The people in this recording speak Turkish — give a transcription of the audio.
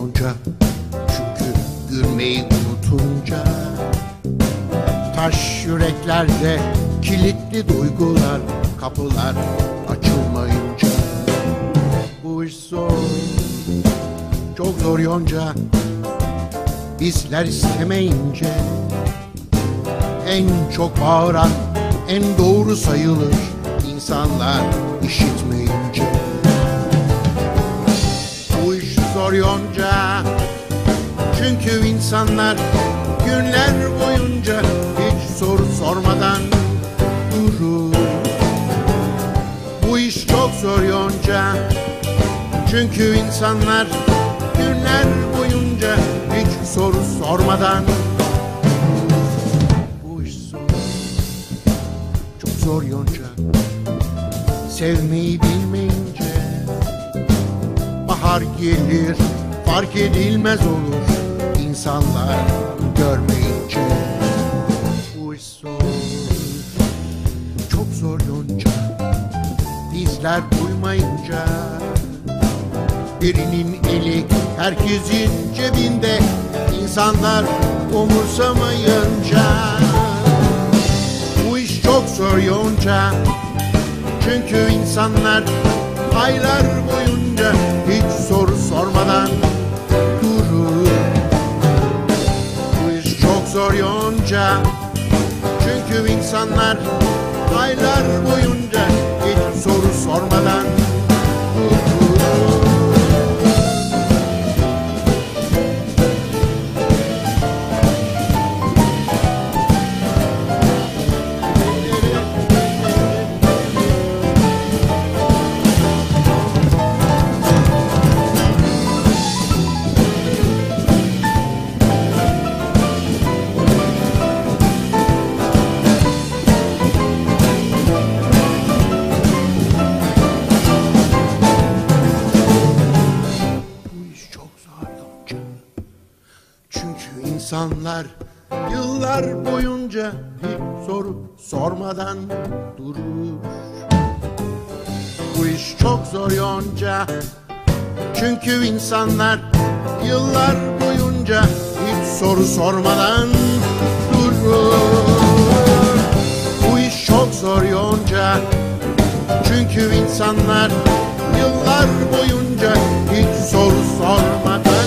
yonca Çünkü gülmeyi unutunca. Taş yüreklerde kilitli duygular Kapılar açılmayınca. Bu iş zor Çok zor yonca. Bizler istemeyince En çok bağıran en doğru sayılır insanlar işitmeyince yonca. Çünkü insanlar günler boyunca hiç soru sormadan durur. Bu iş çok zor yonca. Çünkü insanlar günler boyunca hiç soru sormadan Bu iş zor. Çok zor yonca. Sevmeyi bilmeyince Bahar gelir fark edilmez olur insanlar görmeyince. Zor Çok zor yonca Bizler duymayınca. Birinin eli herkesin cebinde insanlar umursamayınca. Bu iş çok zor yonca Çünkü insanlar zor yonca. Çünkü insanlar aylar boyunca İnsanlar yıllar boyunca hiç soru sormadan durur. Bu iş çok zor yonca. Çünkü insanlar yıllar boyunca hiç soru sormadan durur. Bu iş çok zor yonca. Çünkü insanlar yıllar boyunca hiç soru sormadan